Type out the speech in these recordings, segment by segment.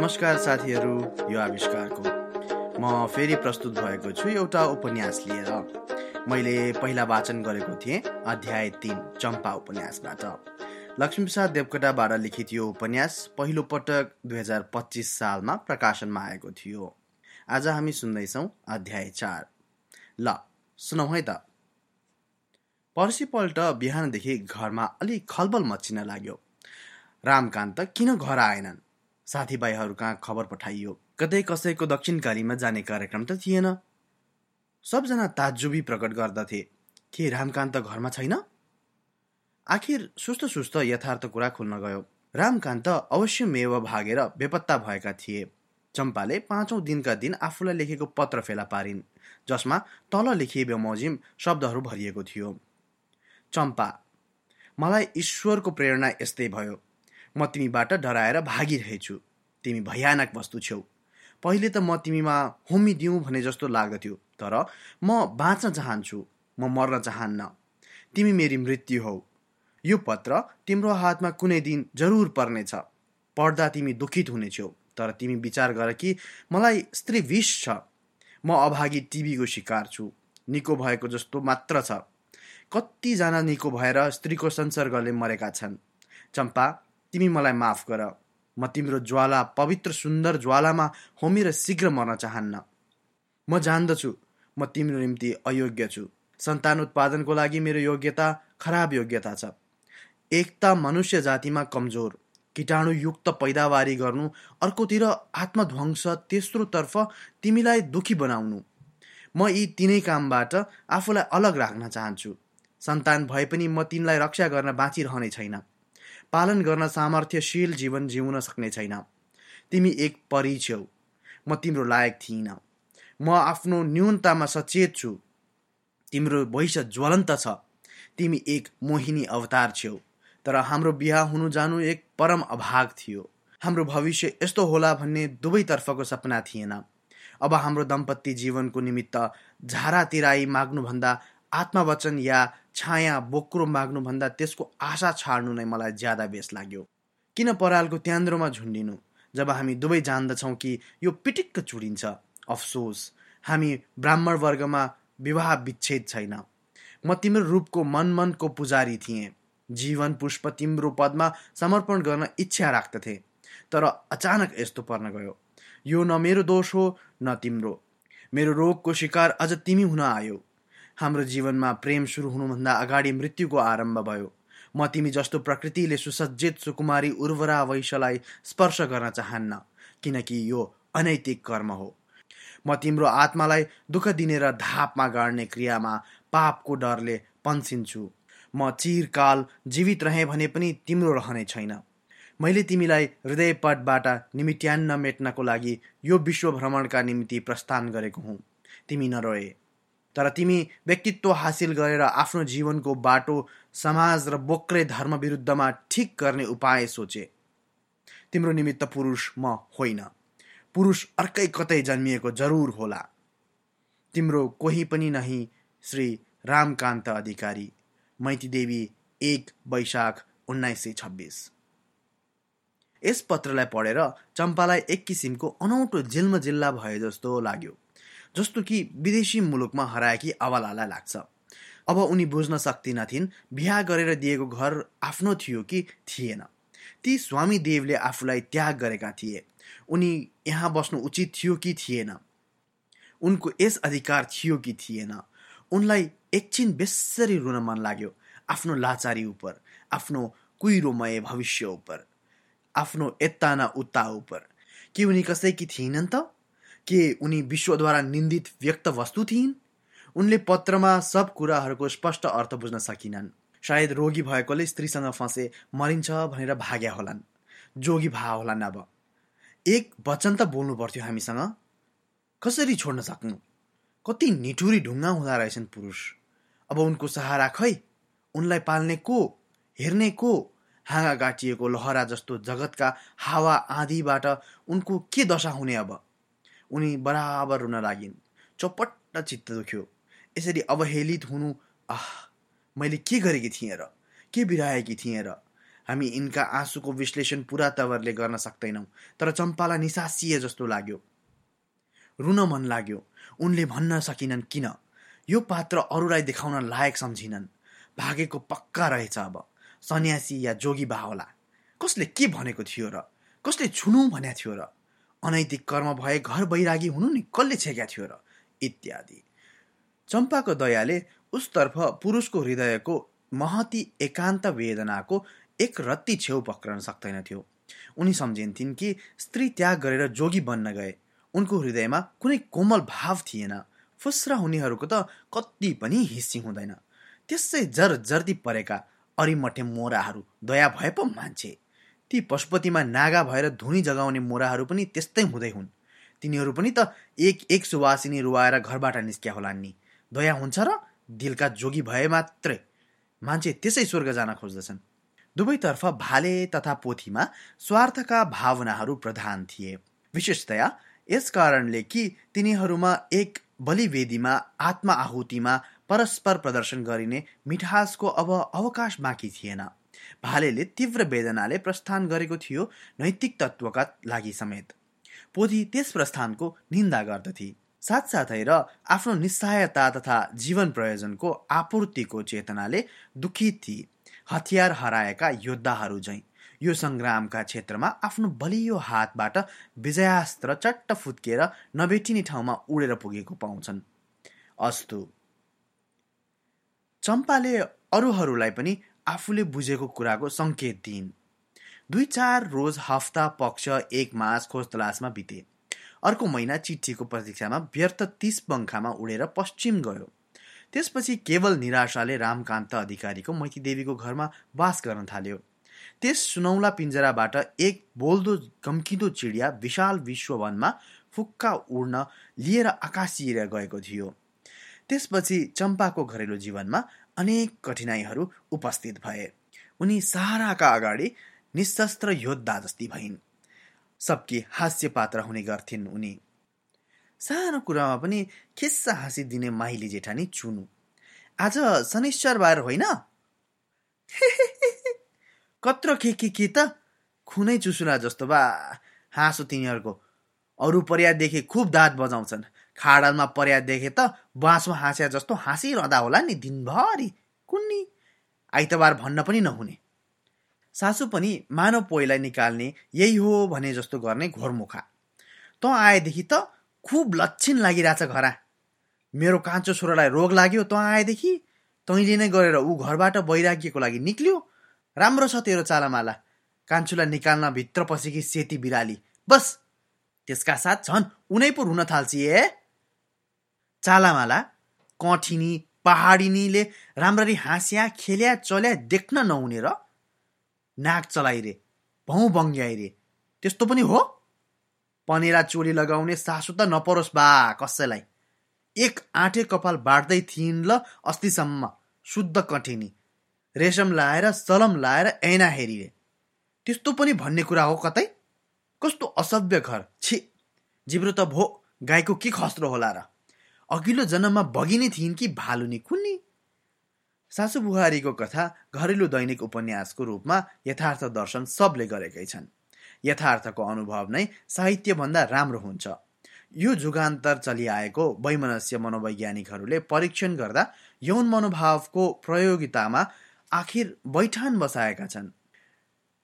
नमस्कार साथीहरू यो आविष्कारको। म फेरि प्रस्तुत भएको छु एउटा उपन्यास लिएर। मैले पहिला वाचन गरेको थिएँ अध्याय तिन चम्पा उपन्यासबाट। लक्ष्मीप्रसाद देवकोटाबाट लिखित यो उपन्यास पहिलो पटक दुई हजार पच्चिस सालमा प्रकाशनमा आएको थियो। आज हामी सुन्दैछौँ अध्याय चार। ल सुनौ है त। पर्सिपल्ट बिहानदेखि घरमा अलिक खलबल मचिन लाग्यो। रामकान्त किन घर आएनन्? साथीभाइहरू कहाँ खबर पठाइयो? कतै कसैको दक्षिणकालीमा जाने कार्यक्रम त थिएन। सबजना ताजुबी प्रकट गर्दथे। के रामकान्त घरमा छैन? आखिर सुस्त सुस्त यथार्थ कुरा खुल्न गयो। रामकान्त अवश्य मेव भागेर बेपत्ता भएका थिए। चम्पाले पाँचौँ दिनका दिन आफूलाई लेखेको पत्र फेला पारिन् जसमा तल लेखिए बेमोजिम शब्दहरू भरिएको थियो। चम्पा मलाई ईश्वरको प्रेरणा यस्तै भयो। म तिमीबाट डराएर भागिरहेछु। तिमी भयानक वस्तु छेउ। पहिले त म तिमीमा होमिदिउँ भने जस्तो लाग्दथ्यो तर म बाँच्न चाहन्छु म मर्न चाहन्न। तिमी मेरी मृत्यु हौ। यो पत्र तिम्रो हातमा कुनै दिन जरुर पर्नेछ। पढ्दा तिमी दुखित हुनेछौ तर तिमी विचार गर कि मलाई स्त्री विष छ। म अभागी टिभीको शिकार छु। निको भएको जस्तो मात्र छ। कतिजना निको भएर स्त्रीको संसर्गले मरेका छन्। चम्पा तिमी मलाई माफ गर। म तिम्रो ज्वाला पवित्र सुन्दर ज्वालामा होमिर शीघ्र मर्न चाहन्न। म जान्दछु। म तिम्रो निम्ति अयोग्य छु। सन्तान उत्पादनको लागि मेरो योग्यता खराब योग्यता छ। एकता मनुष्य जातिमा कमजोर। कीटाणुयुक्त पैदावारी गर्नु अर्कोतिर आत्मध्वंस तेस्रोतर्फ तिमीलाई दुखी बनाउनु। म यी तिनै कामबाट आफूलाई अलग राख्न चाहन्छु। सन्तान भए पनि म तिनलाई रक्षा गर्न बाँचिरहने छैन। पालन गर्न सामर्थ्यशील जीवन जिउन सक्ने छैन। तिमी एक परी छेउ म तिम्रो लायक थिइनँ। म आफ्नो न्यूनतामा सचेत छु। तिम्रो भविष्य ज्वलन्त छ। तिमी एक मोहिनी अवतार छेउ तर हाम्रो बिहा हुनु जानु एक परम अभाग थियो। हाम्रो भविष्य यस्तो होला भन्ने दुवैतर्फको सपना थिएन। अब हाम्रो दम्पत्ति जीवनको निमित्त झारा तिराई माग्नुभन्दा आत्मवचन या छाया बोक्रो माग्नुभन्दा त्यसको आशा छाड्नु नै मलाई ज्यादा बेस लाग्यो। किन परालको त्यान्द्रोमा झुन्डिनु? जब हामी दुवै जान्दछौँ कि यो पिटिक्क चुडिन्छ अफसोस। हामी ब्राह्मण वर्गमा विवाह विच्छेद छैन। म तिम्रो रूपको मन मनको पुजारी थिएँ। जीवन पुष्प तिम्रो पदमा समर्पण गर्न इच्छा राख्दथे। तर अचानक यस्तो पर्न गयो। यो न मेरो दोष हो न तिम्रो। मेरो रोगको शिकार अझ तिमी हुन आयो। हाम्रो जीवनमा प्रेम सुरु हुनुभन्दा अगाडि मृत्युको आरम्भ भयो। म तिमी जस्तो प्रकृतिले सुसज्जित सुकुमारी उर्वरा वैश्यलाई स्पर्श गर्न चाहन्न किनकि यो अनैतिक कर्म हो। म तिम्रो आत्मालाई दुःख दिने र धापमा गाड्ने क्रियामा पापको डरले पन्सिन्छु। म चिरकाल जीवित रहेँ भने पनि तिम्रो रहने छैन। मैले तिमीलाई हृदयपटबाट निमिट्यान्न मेट्नको लागि यो विश्व भ्रमणका निम्ति प्रस्थान गरेको हुँ। तिमी नरोए। तर तिमी व्यक्तित्व हासिल गरेर आफ्नो जीवनको बाटो समाज र बोक्रे धर्म विरुद्धमा ठिक गर्ने उपाय सोचे। तिम्रो निमित्त पुरुष म होइन। पुरुष अर्कै कतै जन्मिएको जरुर होला। तिम्रो कोही पनि नही श्री रामकान्त अधिकारी। मैती देवी एक वैशाख उन्नाइस सय छब्बिस। यस पत्रलाई पढेर चम्पालाई एक किसिमको अनौठो जिल्म जिल्ला भए जस्तो लाग्यो। जस्तो कि विदेशी मुलुकमा हराएकी अवलालाई लाग्छ। अब उनी बुझ्न सक्दिनथिन् बिहा गरेर दिएको घर आफ्नो थियो कि थिएन। ती स्वामी देवले आफूलाई त्याग गरेका थिए। उनी यहाँ बस्नु उचित थियो कि थिएन? उनको यस अधिकार थियो कि थिएन? उनलाई एकछिन बेसरी रुन मन लाग्यो आफ्नो लाचारी उप आफ्नो कुहिरोमय भविष्य उप आफ्नो यता न उता उप के उनी कसैकी थिएनन् त? के उनी विश्वद्वारा निन्दित व्यक्त वस्तु थिइन्? उनले पत्रमा सब कुराहरूको स्पष्ट अर्थ बुझ्न सकिनन्। सायद रोगी भएकोले स्त्रीसँग फँसे मरिन्छ भनेर भाग्या होलान्। जोगी भा होलान् अब। एक वचन त बोल्नु पर्थ्यो हामीसँग। कसरी छोड्न सक्नु? कति निठुरी ढुङ्गा हुँदा रहेछन् पुरुष। अब उनको सहारा खै? उनलाई पाल्ने को? हेर्ने को? हाँगा गाटिएको लहरा जस्तो जगतका हावा आँधीबाट उनको के दशा हुने अब? उनी बराबर रुन लागिन् चौपट्ट चित्त दुख्यो यसरी अवहेलित हुनु आह मैले के गरेकी थिएँ र? के बिराएकी थिएँ र? हामी यिनका आँसुको विश्लेषण पुरा तवरले गर्न सक्दैनौँ तर चम्पालाई निसासिए जस्तो लाग्यो। रुन मन लाग्यो। उनले भन्न सकिनन् किन? यो पात्र अरूलाई देखाउन लायक सम्झिनन्। भागेको पक्का रहेछ अब। सन्यासी या जोगी बा होला। कसले के भनेको थियो र? कसले छुनु भनेको थियो र? अनैतिक कर्म भए घर बैरागी हुनु नि कसले छेक्या थियो र इत्यादि। चम्पाको दयाले उसतर्फ पुरुषको हृदयको महती एकान्त वेदनाको एक रत्ती छेउ पक्रन सक्दैनथ्यो उनी सम्झिन्थिन् कि स्त्री त्याग गरेर जोगी बन्न गए। उनको हृदयमा कुनै कोमल भाव थिएन। फुस्रा हुनेहरूको त कति पनि हिस्सी हुँदैन। त्यसै जर जर्दी परेका अरिमठे मोराहरू दया भए पो मान्छे। ती पशुपतिमा नागा भएर धुनी जगाउने मोराहरू पनि त्यस्तै हुँदै हुन्। तिनीहरू पनि त एक एक सुवासिनी रुवाएर घरबाट निस्क्या होलान् नि। दया हुन्छ र दिलका जोगी भए मात्रै। मान्छे त्यसै स्वर्ग जान खोज्दछन्। दुवैतर्फ भाले तथा पोथीमा स्वार्थका भावनाहरू प्रधान थिए। विशेषतया यस कारणले कि तिनीहरूमा एक बलिवेदीमा आत्मा आहुतिमा परस्पर प्रदर्शन गरिने मिठासको अब अवकाश बाँकी थिएन। भालेले तीव्र वेदनाले प्रस्थान गरेको थियो नैतिक तत्वका लागि समेत। पोथी त्यस प्रस्थानको निन्दा गर्दथे। साथसाथै र आफ्नो निस्सहायता तथा जीवन प्रयोजनको आपूर्तिको चेतनाले दुखित थिए। हतियार हराएका योद्धाहरू झैँ यो सङ्ग्रामका क्षेत्रमा आफ्नो बलियो हातबाट विजयास्त्र चट्ट फुत्किएर नभेटिने ठाउँमा उडेर पुगेको पाउँछन्। अस्तु। चम्पाले अरूहरूलाई पनि आफूले बुझेको कुराको सङ्केत दिइन्। दुई चार रोज हप्ता पक्ष एक मास खोज तलासमा बिते। अर्को महिना चिठीको प्रतीक्षामा व्यर्थ तिस पङ्खामा उडेर पश्चिम गयो। त्यसपछि केवल निराशाले रामकान्त अधिकारीको मैती देवीको घरमा वास गर्न थाल्यो। त्यस सुनौला पिञ्जराबाट एक बोल्दो गम्किँदो चिडिया विशाल विश्ववनमा फुक्का उड्न लिएर आकाशिएर गएको थियो। त्यसपछि चम्पाको घरेलु जीवनमा अनेक कठिनाइहरू उपस्थित भए। उनी सहाराका अगाडि निशस्त्र योद्धा जस्ती भइन्। सबकी हास्य पात्र हुने गर्थिन् उनी। सानो कुरामा पनि खिस्सा हाँसी दिने माइली जेठानी चुनु। आज शनिश्चर बार होइन? कत्रो के के के त? खुनै चुसुला जस्तो बा। हाँसो तिनीहरूको अरू पर्या देखे खुब दाँत बजाउँछन्। खाडलमा पर्या देखे त बाँसमा हाँस्या जस्तो हाँसिरहँदा होला नि दिनभरि। कुन्नी? आइतबार भन्न पनि नहुने। सासु पनि मानव पोइलाई निकाल्ने यही हो भने जस्तो गर्ने घोरमुखा। त आएदेखि त खुब लक्षण लागिरहेछ घरा। मेरो कान्छो छोरालाई रोग लाग्यो तँ आएदेखि तैँले नै गरेर ऊ घरबाट वैराग्यको लागि निक्ल्यो। राम्रो छ तेरो चालामाला। कान्छुलाई निकाल्न भित्र पसेकी सेती बिराली। बस त्यसका साथ झन् उनै पो रुन थाल्छ ए? चालामाला कठिनी पहाडिनीले राम्ररी हाँस्या खेल्या चल्या देख्न नहुने र नाक चलाइरे भौ बङ्ग्याइरे त्यस्तो पनि हो? पनेरा चोली लगाउने सासु त नपरोस् बा कसैलाई। एक आँटे कपाल बाँड्दै थिइन् ल अस्तिसम्म शुद्ध कठिनी। रेशम लाएर सलम लाएर ऐना हेरिए त्यस्तो पनि भन्ने कुरा हो कतै? कस्तो असभ्य घर छि। जिब्रो त भो गाईको के खस्रो होला र? अघिल्लो जन्ममा बगिनी थिइन् कि भालुनी कुन्नी सासु बुहारीको कथा घरेलु दैनिक उपन्यासको रूपमा यथार्थ दर्शन सबले गरेकै छन्। यथार्थको अनुभव नै साहित्यभन्दा राम्रो हुन्छ। यो जुगान्तर चलिआएको वैमनस्य मनोवैज्ञानिकहरूले परीक्षण गर्दा यौन मनोभावको प्रयोगितामा आखिर बैठान बसाएका छन्।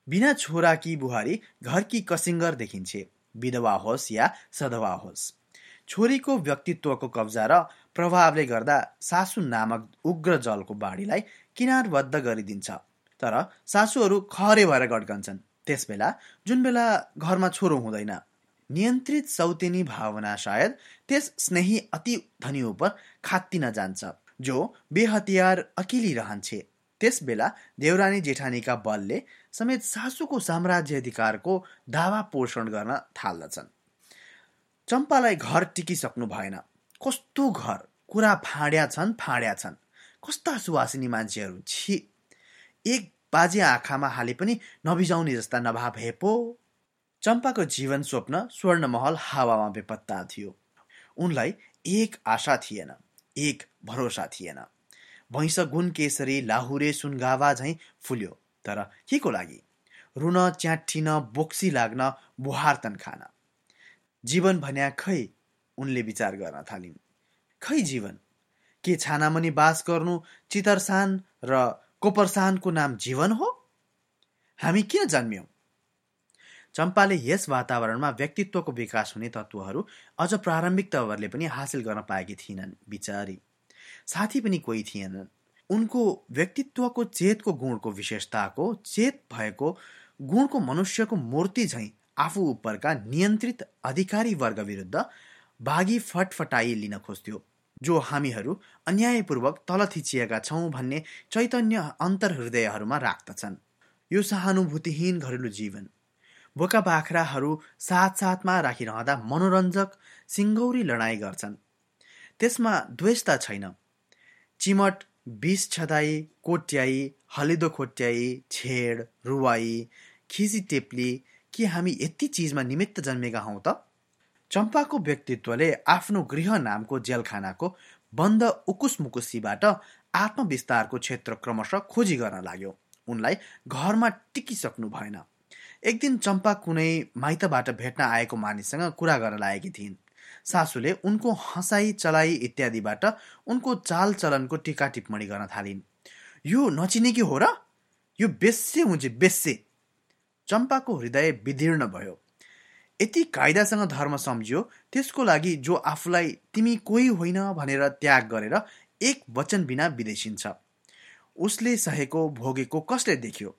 बिना छोराकी बुहारी घरकी कसिङ्गर देखिन्छे विधवा होस् या सधवा होस्। छोरीको व्यक्तित्वको कब्जा र प्रभावले गर्दा सासु नामक उग्र जलको बाढीलाई किनारबद्ध गरिदिन्छ। तर सासुहरू खरे भएर गड्कन्छन्। त्यस बेला जुन बेला घरमा छोरो हुँदैन नियन्त्रित सौतेनी भावना सायद त्यस स्नेही अति धनी उप खात्तिन जान्छ जो बेहतियार अकिली रहन्छे। त्यस बेला देवरानी जेठानीका बलले समेत सासूको साम्राज्य अधिकारको दावा पोषण गर्न थाल्दछन्। चम्पालाई घर टिकिसक्नु भएन। कस्तो घर? कुरा फाँड्या छन् फाँड्या छन्। कस्ता सुवासिनी मान्छेहरू? छि। एक बाजे आँखामा हाले पनि नबिजाउने जस्ता नभए पो। चम्पाको जीवन स्वप्न स्वर्णमहल हावामा बेपत्ता थियो। उनलाई एक आशा थिएन एक भरोसा थिएन। भैँस गुण केसरी लाहुरे सुनगावा झैँ फुल्यो। तर के लागि? रुन च्याठिन बोक्सी लाग्न बुहारतन खान जीवन भन्या खै उनले विचार गर्न थालिन्। खै जीवन? के छानामनि बास गर्नु चितरसान र कोपरसानको नाम जीवन हो? हामी किन जन्म्यौँ? चम्पाले यस वातावरणमा व्यक्तित्वको विकास हुने तत्त्वहरू अझ प्रारम्भिक तवरले पनि हासिल गर्न पाएकी थिएनन् बिचारी। साथी पनि कोही थिएनन्। उनको व्यक्तित्वको चेतको गुणको विशेषताको चेत भएको गुणको मनुष्यको मूर्ति झैँ आफू उपरका नियन्त्रित अधिकारी वर्ग विरुद्ध बाघी फटफटाई लिन खोज्थ्यो जो हामीहरू अन्यायपूर्वक तल थिचिएका छौँ भन्ने चैतन्य अन्तर हृदयहरूमा राख्दछन्। यो सहानुभूतिहीन घरेलु जीवन। बोका बाख्राहरू साथ साथमा राखिरहँदा मनोरञ्जक सिङ्गौरी लडाइँ गर्छन्। त्यसमा द्वेषता छैन। चिमट बिस छदाई कोट्याई हलिदो खोट्याई छेड रुवाई खिसी टेप्ली के हामी यति चिजमा निमित्त जन्मेका हौँ त? चम्पाको व्यक्तित्वले आफ्नो गृह नामको जेलखानाको बन्द उकुस मुकुसीबाट आत्मविस्तारको क्षेत्र क्रमशः खोजी गर्न लाग्यो। उनलाई घरमा टिकिसक्नु भएन। एक दिन चम्पा कुनै माइतबाट भेट्न आएको मानिससँग कुरा गर्न लागेकी थिइन्। सासूले उनको हँसाई चलाइ इत्यादिबाट उनको चाल चलनको टिका टिप्पणी गर्न थालिन्। यो नचिनेकी हो र? यो बेस्से हुन्छ बेस्से। चम्पाको हृदय विदीर्ण भयो। यति कायदासँग धर्म सम्झियो त्यसको लागि जो आफूलाई तिमी कोही होइन भनेर त्याग गरेर एक वचन बिना विदेशिन्छ। उसले सहेको भोगेको कसले देख्यो?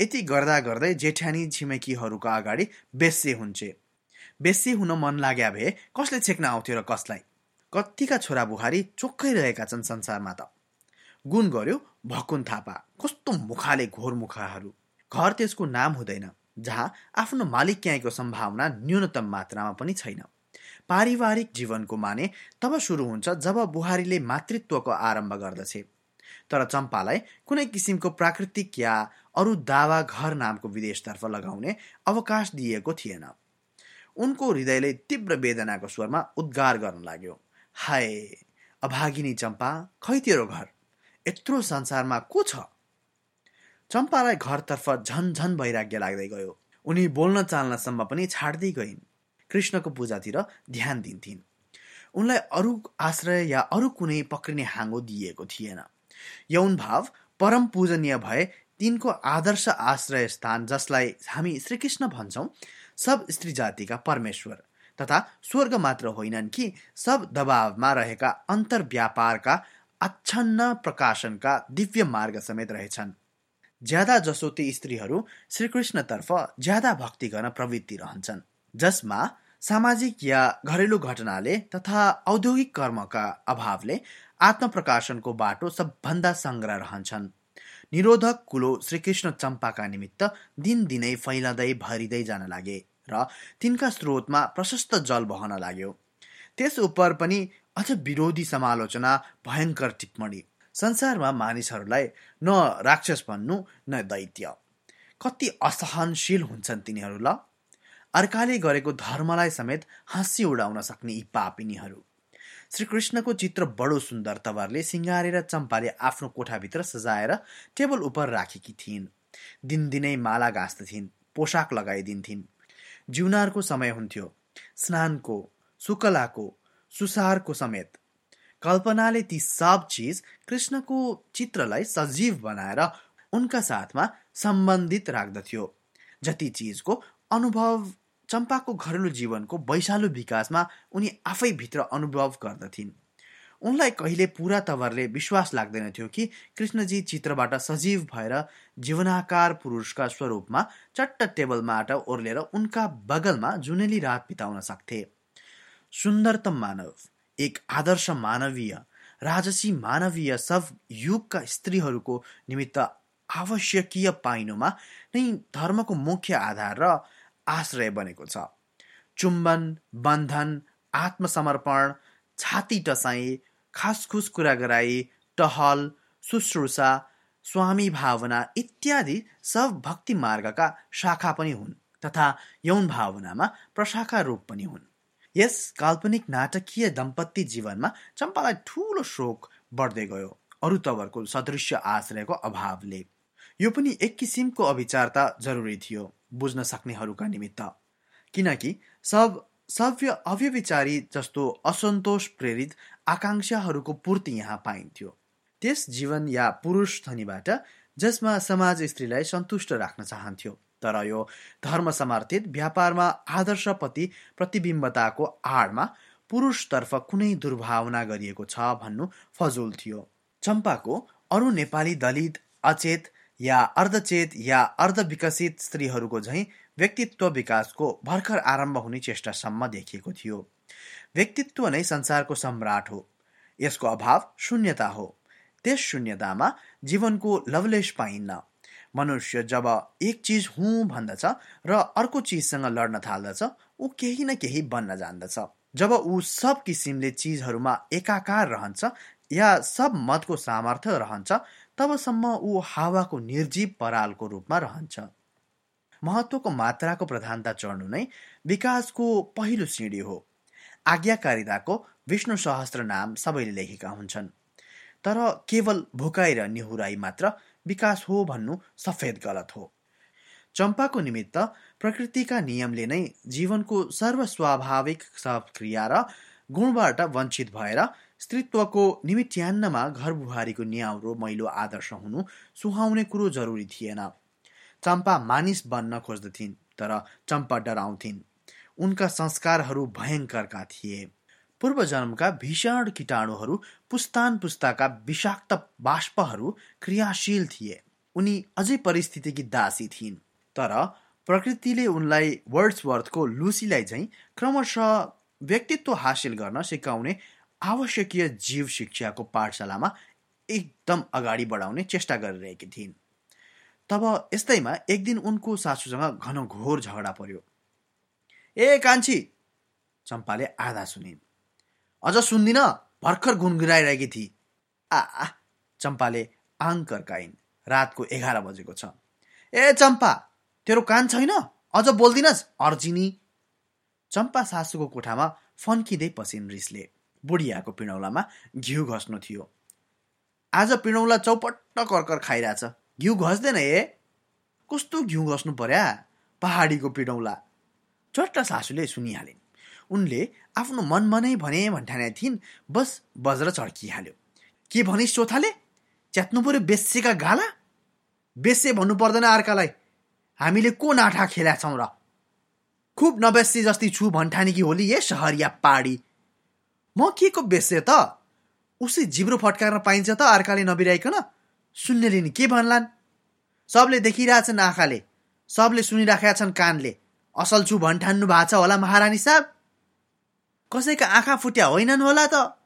यति गर्दा गर्दै जेठ्यानी छिमेकीहरूका अगाडि बेस्से हुन्छे। बेस्से हुन मन लाग्या भए कसले छेक्न आउँथ्यो र कसलाई? कतिका छोरा बुहारी चोखै रहेका छन् संसारमा त। गुण गर्यो भकुन थापा कस्तो मुखाले घोर मुखाहरू घर त्यसको नाम हुँदैन जहाँ आफ्नो मालिक क्याएको सम्भावना न्यूनतम मात्रामा पनि छैन। पारिवारिक जीवनको माने तब सुरु हुन्छ जब बुहारीले मातृत्वको आरम्भ गर्दछ। तर चम्पालाई कुनै किसिमको प्राकृतिक या अरू दावा घर नामको विदेशतर्फ लगाउने अवकाश दिएको थिएन। उनको हृदयले तीव्र वेदनाको स्वरमा उद्गार गर्न लाग्यो। हाय अभागिनी चम्पा खै तेरो घर? यत्रो संसारमा को छ? चम्पालाई घरतर्फ झन झन वैराग्य लाग्दै गयो। उनी बोल्न चाल्नसम्म पनि छाड्दै गइन्। कृष्णको पूजातिर ध्यान दिन्थिन्। उनलाई अरू आश्रय या अरू कुनै पक्रिने हाङ्गो दिइएको थिएन। यौन भाव परम पूजनीय भए तिनको आदर्श आश्रय स्थान जसलाई हामी श्रीकृष्ण भन्छौँ सब स्त्री जातिका परमेश्वर तथा स्वर्ग मात्र होइनन् कि सब दबावमा रहेका अन्तर्व्यापारका आच्छन्न प्रकाशनका दिव्य मार्ग समेत रहेछन्। ज्यादा जसो ती स्त्रीहरू श्रीकृष्णतर्फ ज्यादा भक्ति गर्न प्रवृत्ति रहन्छन् जसमा सामाजिक या घरेलु घटनाले तथा औद्योगिक कर्मका अभावले आत्मप्रकाशनको बाटो सबभन्दा सङ्ग्रह रहन्छन्। निरोधक कुलो श्रीकृष्ण चम्पाका निमित्त दिनदिनै फैलँदै भरिँदै जान लागे र तिनका स्रोतमा प्रशस्त जल बहन लाग्यो। त्यस उप पनि अझ विरोधी समालोचना भयङ्कर टिप्पणी संसारमा मानिसहरूलाई न राक्षस भन्नु न दैत्य। कति असहनशील हुन्छन् तिनीहरू ल। अर्काले गरेको धर्मलाई समेत हाँसी उडाउन सक्ने यी पापिनीहरू। श्रीकृष्णको चित्र बडो सुन्दर तवरले सिँगारेर चम्पाले आफ्नो कोठाभित्र सजाएर टेबल उप राखेकी थिइन्। दिनदिनै माला गाँच्दथिन् पोसाक लगाइदिन्थिन्। जिउनारको समय हुन्थ्यो। स्नानको सुकलाको सुसारको समेत कल्पनाले ती सब चिज कृष्णको चित्रलाई सजीव बनाएर उनका साथमा सम्बन्धित राख्दथ्यो। जति चिजको अनुभव चम्पाको घरेलु जीवनको वैशालु विकासमा उनी आफै भित्र अनुभव गर्दथिन्। उनलाई कहिले पुरा तवरले विश्वास लाग्दैन थियो कि कृष्णजी चित्रबाट सजीव भएर जीवनाकार पुरुषका स्वरूपमा चट्ट टेबलबाट ओर्लेर उनका बगलमा जुनेली रात बिताउन सक्थे। सुन्दरतम मानव एक आदर्श मानवीय राजसी मानवीय सब युगका स्त्रीहरूको निमित्त आवश्यकीय पाइनुमा नै धर्मको मुख्य आधार र आश्रय बनेको छ। चुम्बन बन्धन आत्मसमर्पण छाती टसाई खासखुस कुरा गराई टहल शुश्रूषा स्वामी भावना इत्यादि सब भक्ति मार्गका शाखा पनि हुन् तथा यौन भावनामा प्रशाखा रूप पनि हुन्। यस काल्पनिक नाटकीय दम्पति जीवनमा चम्पालाई ठुलो शोक बढ्दै गयो अरू तवरको सदृश्य आश्रयको अभावले। यो पनि एक किसिमको अविचारता जरुरी थियो बुझ्न सक्नेहरूका निमित्त। किनकि सब सभ्य अव्यविचारी जस्तो असन्तोष प्रेरित आकाङ्क्षाहरूको पूर्ति यहाँ पाइन्थ्यो। त्यस जीवन या पुरुष धनीबाट जसमा समाज स्त्रीलाई सन्तुष्ट राख्न चाहन्थ्यो। तर यो धर्म समर्थित व्यापारमा आदर्शपति प्रतिबिम्बताको आडमा पुरुषतर्फ कुनै दुर्भावना गरिएको छ भन्नु फजुल थियो। चम्पाको अरू नेपाली दलित अचेत या अर्धचेत या अर्धविकसित स्त्रीहरूको झैँ व्यक्तित्व विकासको भर्खर आरम्भ हुने चेष्टासम्म देखिएको थियो। व्यक्तित्व नै संसारको सम्राट हो। यसको अभाव शून्यता हो। त्यस शून्यतामा जीवनको लवलेश पाइन्न। मनुष्य जब एक चिज हुँ भन्दछ र अर्को चिजसँग लड्न थाल्दछ ऊ केही न केही बन्न जान्दछ। जब ऊ सब किसिमले चिजहरूमा एकाकार रहन्छ या सब मतको सामर्थ्य रहन्छ तबसम्म ऊ हावाको निर्जीव परालको रूपमा रहन्छ। महत्वको मात्राको प्रधानता चढ्नु नै विकासको पहिलो सिँढी हो। आज्ञाकारिताको विष्णु सहस्त्र नाम सबैले लेखेका हुन्छन्। तर केवल भुकाइ र निहुराई मात्र विकास हो भन्नु सफेद गलत हो। चम्पाको निमित्त प्रकृतिका नियमले नै जीवनको सर्वस्वाभाविक क्रिया र गुणबाट वञ्चित भएर स्त्रीत्वको निमित्यान्नमा घर बुहारीको न्याउरो मैलो आदर्श हुनु सुहाउने कुरो जरुरी थिएन। चम्पा मानिस बन्न खोज्दथिन् तर चम्पा डराउँथिन्। उनका संस्कारहरू भयङ्करका थिए। पूर्व जन्मका भीषण किटाणुहरू पुस्तान पुस्ताका विषाक्त बाष्पहरू क्रियाशील थिए। उनी अझै परिस्थितिकी दासी थिइन्। तर प्रकृतिले उनलाई वर्ड्सवर्थको लुसीलाई चाहिँ क्रमशः व्यक्तित्व हासिल गर्न सिकाउने आवश्यकीय जीव शिक्षाको पाठशालामा एकदम अगाडि बढाउने चेष्टा गरिरहेकी थिइन्। तब यस्तैमा एक दिन उनको सासूसँग घन घोर झगडा पर्यो। ए कान्छी चम्पाले आधा सुनिन्। अझ सुन्दिन भर्खर गुनगुनाइरहेकी थिए आ चम्पाले आङ कर्काइन् रातको एघार बजेको छ। ए चम्पा तेरो कान छैन? अझ बोल्दिनस् अर्जिनी। चम्पा सासूको कोठामा फन्किँदै पसिन् रिसले। बुढियाको पिँडौलामा घिउ घस्नु थियो। आज पिँडौला चौपट्ट कर्कर खाइरहेछ। घिउ घस्दैन ए? कस्तो घिउ घस्नु पर्या? पहाडीको पिडौला चट्ट सासूले सुनिहालिन्। उनले आफ्नो मनमा नै भने भन्ठाने थिइन् बस बज्र चड्किहाल्यो। के भनिस् चोथाले च्यात्नु पर्यो बेसेका गाला? बेसे भन्नु पर्दैन अर्कालाई। हामीले को नाठा खेला छौँ र? खुब नबेसी जस्ती छु भन्ठाने कि होली ए सहरिया पाडी? म के को बेसे त? उसै जिब्रो फट्काएर पाइन्छ त अर्काले नबिराइकन? सुन्नेले नि के भन्लान्? सबले देखिरहेछन् आँखाले सबले सुनिराखेका छन् कानले। असल छु भन्ठान्नु भएको छ होला महारानी साहब। कसैका आँखा फुट्या होइनन् होला त?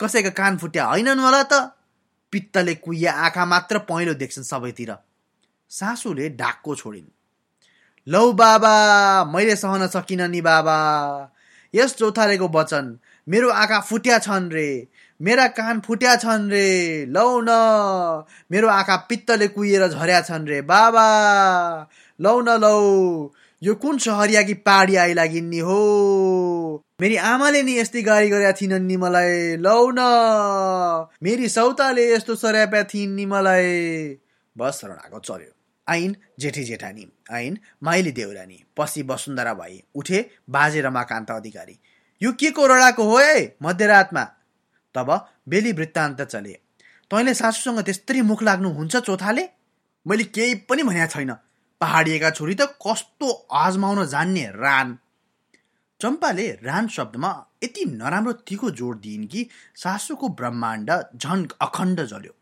कसैका कान फुट्या होइनन् होला त? पित्तले कुहिया आँखा मात्र पहेँलो देख्छन् सबैतिर। सासूले ढाकको छोडिन्। लौ बाबा मैले सहन सकिनँ नि बाबा। यस चौथारेको वचन मेरो आँखा फुट्या छन् रे। मेरा कान फुट्या छन् रे। लौ न मेरो आँखा पित्तले कुहिएर झर्या छन् रे। बाबा लौ न लौ। यो कुन सहरिया कि पहाडी आइलागिन् नि हो? मेरी आमाले नि यस्तै गाडी गरेका थिइनन् नि मलाई। लौ न। मेरी सौताले यस्तो सर्याप्या थिइन् नि मलाई। बस रडाको चल्यो। आइन् जेठी जेठानी। आइन् माइली देउरानी। पछि वसुन्धरा भई उठे बाजे रमाकान्त अधिकारी। यो के को रडाको हो है मध्यरातमा। तब बेली वृत्तान्त चले। तैँले सासूसँग त्यस्तरी मुख लाग्नु हुन्छ चोथाले? मैले केही पनि भनेको छैन। पहाडिएका छोरी त कस्तो आजमाउन जान्ने रान। चम्पाले रान शब्दमा यति नराम्रो तिखो जोड दिइन् कि सासूको ब्रह्माण्ड झन अखण्ड जल्यो।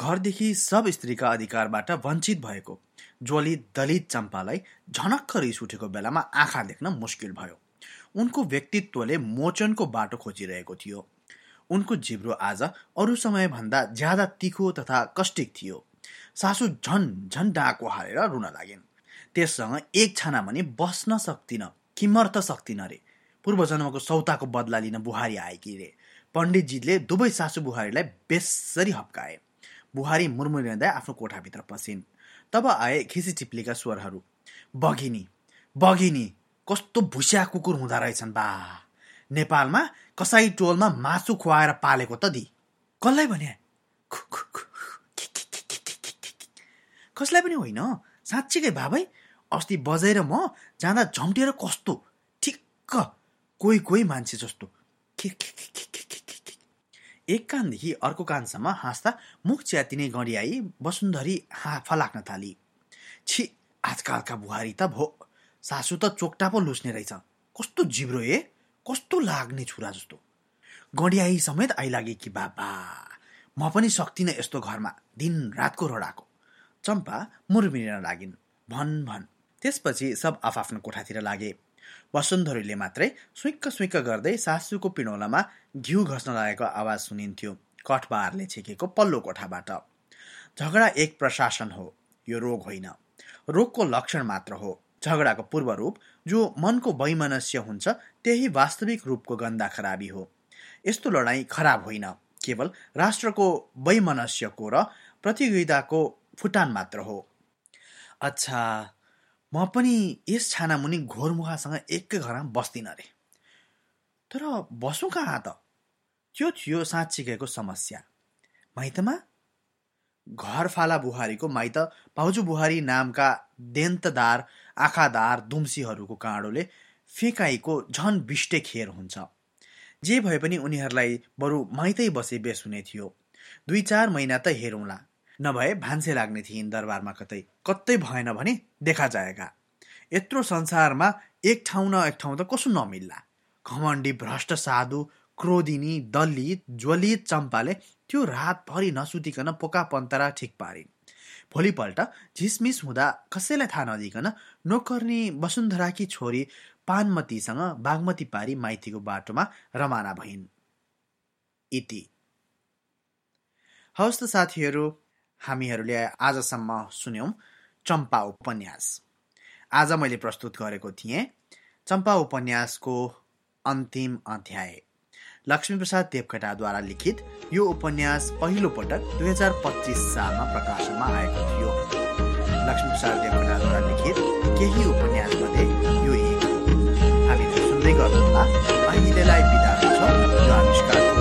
घरदेखि सब स्त्रीका अधिकारबाट वञ्चित भएको ज्वलित दलित चम्पालाई झनक्क रिस उठेको बेलामा आँखा देख्न मुस्किल भयो। उनको व्यक्तित्वले मोचनको बाटो खोजिरहेको थियो। उनको जिब्रो आज अरू समयभन्दा ज्यादा तिखो तथा कष्टिक थियो। सासु झन झन डाको हालेर रुन लागिन्। त्यससँग एक छाना पनि बस्न सक्दिन किमर्थ सक्दिन रे पूर्व जन्मको सौताको बदला लिन बुहारी आएकी रे पण्डितजीले दुवै सासु बुहारीलाई बेसरी हप्काए बुहारी मुरमुरिँदै आफ्नो कोठाभित्र पसिन् तब आए खिसी टिप्लीका स्वरहरू बघिनी बघिनी कस्तो भुस्या कुकुर हुँदो रहेछन् बा नेपालमा कसाई टोलमा मासु खुवाएर पालेको त दि कसलाई भने कसलाई पनि होइन साँच्चीकै बाबै अस्ति बजाएर म जाँदा झम्टेर कस्तो? ठिक्क। कोही कोही मान्छे जस्तो। एक कानदेखि अर्को कानसम्म हाँस्दा मुख च्यातिने गडियाई वसुन्धरी हाँफा लाग्न थाली। छि आजकालका बुहारी त भो सासु त चोक्टा पो लुस्ने रहेछ। कस्तो जिब्रो ए कस्तो लाग्ने छुरा जस्तो। गडियाई समेत आइलागे कि बाबा म पनि सक्दिनँ यस्तो घरमा दिन रातको रोडाको। चम्पा मुरमिन लागिन्। भन भन। त्यसपछि सब आफआफ्नो कोठातिर लागे। वसुन्धरीले मात्रै सुइक्क सुइक्क गर्दै सासूको पिँडौलामा घिउ घस्न लागेको आवाज सुनिन्थ्यो कठबारले छेकेको पल्लो कोठाबाट। झगडा एक प्रशासन हो यो रोग होइन। रोगको लक्षण मात्र हो झगडाको पूर्व रूप जो मनको वैमनस्य हुन्छ त्यही वास्तविक रूपको गन्दा खराबी हो। यस्तो लडाईँ खराब होइन केवल राष्ट्रको वैमनस्यको र प्रतियोगिताको फुटान मात्र हो। अच्छा म पनि यस छानामुनि घोरमुखासँग एकै घरमा बस्दिनँ अरे। तर बसौँ कहाँ त? त्यो थियो साँच्चीकैको समस्या। माइतमा? घर फाला बुहारीको माइत पाउजु बुहारी नामका देन्तदार आँखादार दुम्सीहरूको काँडोले फेकाइको झन बिष्टे खेर हुन्छ। जे भए पनि उनीहरूलाई बरु माइतै बसे बेस हुने थियो। दुई चार महिना त हेरौँला। नभए भान्से लाग्ने थिइन् दरबारमा कतै। कतै भएन भने देखा जाएगा। यत्रो संसारमा एक ठाउँ न एक ठाउँ त कसो नमिल्ला। घमण्डी भ्रष्ट साधु क्रोधिनी दलित ज्वलित चम्पाले त्यो रातभरि नसुतिकन पोका पन्तरा ठिक पारिन्। भोलिपल्ट झिसमिस हुँदा कसैलाई थाहा नदिकन नोकर्नी वसुन्धराकी छोरी पानमतीसँग बागमती पारी माइतीको बाटोमा रमाना भइन्। इति। हवस् त साथीहरू हामीहरूले आजसम्म सुन्यौँ चम्पा उपन्यास। आज मैले प्रस्तुत गरेको थिएँ चम्पा उपन्यासको अन्तिम अध्याय। लक्ष्मीप्रसाद देवकोटाद्वारा लिखित यो उपन्यास पहिलोपटक दुई हजार पच्चिस सालमा प्रकाशनमा आएको थियो। लक्ष्मीप्रसाद देवकटाद्वारा लिखित केही उपन्यासमध्ये यो एक सुन्दै गर्नुहोला। अहिलेलाई बिदा हुन्छ। यो आविष्कार